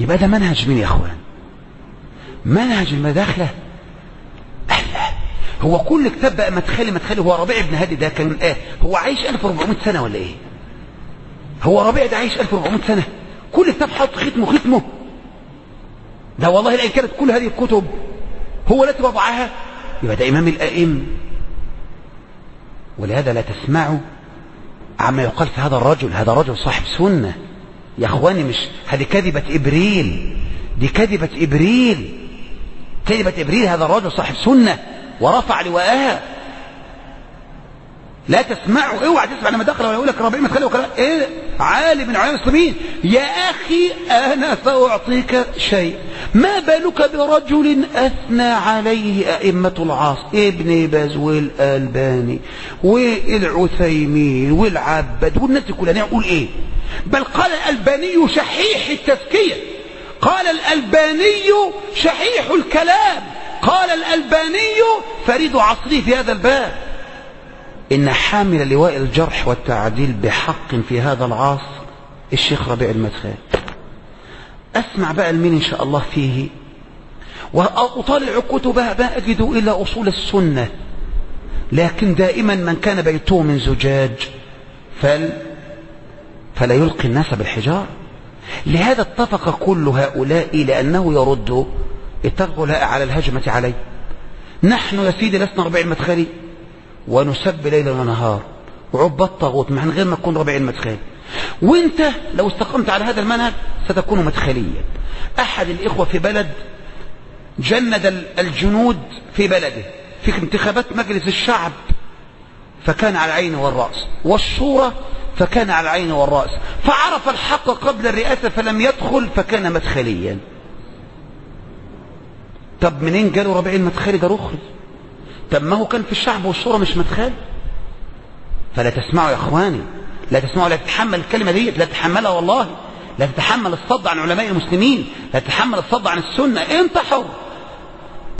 يبقى ده منهج مين يا إخوان. منهج المداخلة. الله. هو كل كتاب بقى مدخلي مدخلي. هو ربيع بن هادي ده كان إيه هو عايش 1400 سنة ولا إيه؟ هو ربيع ده عايش 1400 سنة. كل كتاب حط ختمه ختمه. ده والله لأن كانت كل هذه الكتب هو التي وضعها يبقى ده إمام الأئم ولهذا لا تسمعوا عما يقال في هذا الرجل. هذا رجل صاحب سنة. يا اخواني مش هذه كذبة إبريل. دي كذبة إبريل. كذبة إبريل هذا الرجل صاحب سنة ورفع لواءها. لا تسمعوا اوعى تسمع لما دخل ولا يقول لك ربيع مدخلي وكلام إيه؟ عالم من علماء المسلمين. يا أخي أنا سأعطيك شيء ما بالك برجل أثنى عليه أئمة العصر ابن باز والألباني والعثيمين والعبد والناس كلها نقول إيه؟ بل قال الألباني شحيح التزكيه قال الألباني شحيح الكلام. قال الألباني فريد عصره في هذا الباب. إن حامل لواء الجرح والتعديل بحق في هذا العصر الشيخ ربيع المدخل. أسمع بقى المين إن شاء الله فيه. وأطالع كتبها ما أجد إلا أصول السنة. لكن دائما من كان بيته من زجاج. فل فلا يلقي الناس بالحجار لهذا اتفق كل هؤلاء لأنه يرد اتفقوا على الهجمة عليه. نحن يا سيدي لسنا ربيع المدخلي ونسب ليلا ونهار. وعب الطاغوت من غير ما تكون ربيع المدخلي وانت لو استقمت على هذا المنهج ستكون مدخليا. أحد الإخوة في بلد جند الجنود في بلده في انتخابات مجلس الشعب فكان على العين والرأس والشورى فكان على العين والرأس. فعرف الحق قبل الرئاسة فلم يدخل فكان مدخليا. طب منين جاله ربيع المدخلي ده رخري طب ما هو كان في الشعب والشورى مش مدخل؟ فلا تسمعوا يا إخواني. لا تسمعوا لا تتحمل الكلمة دي لا تتحملها والله. لا تتحمل الصد عن علماء المسلمين لا تتحمل الصد عن السنة. انت حر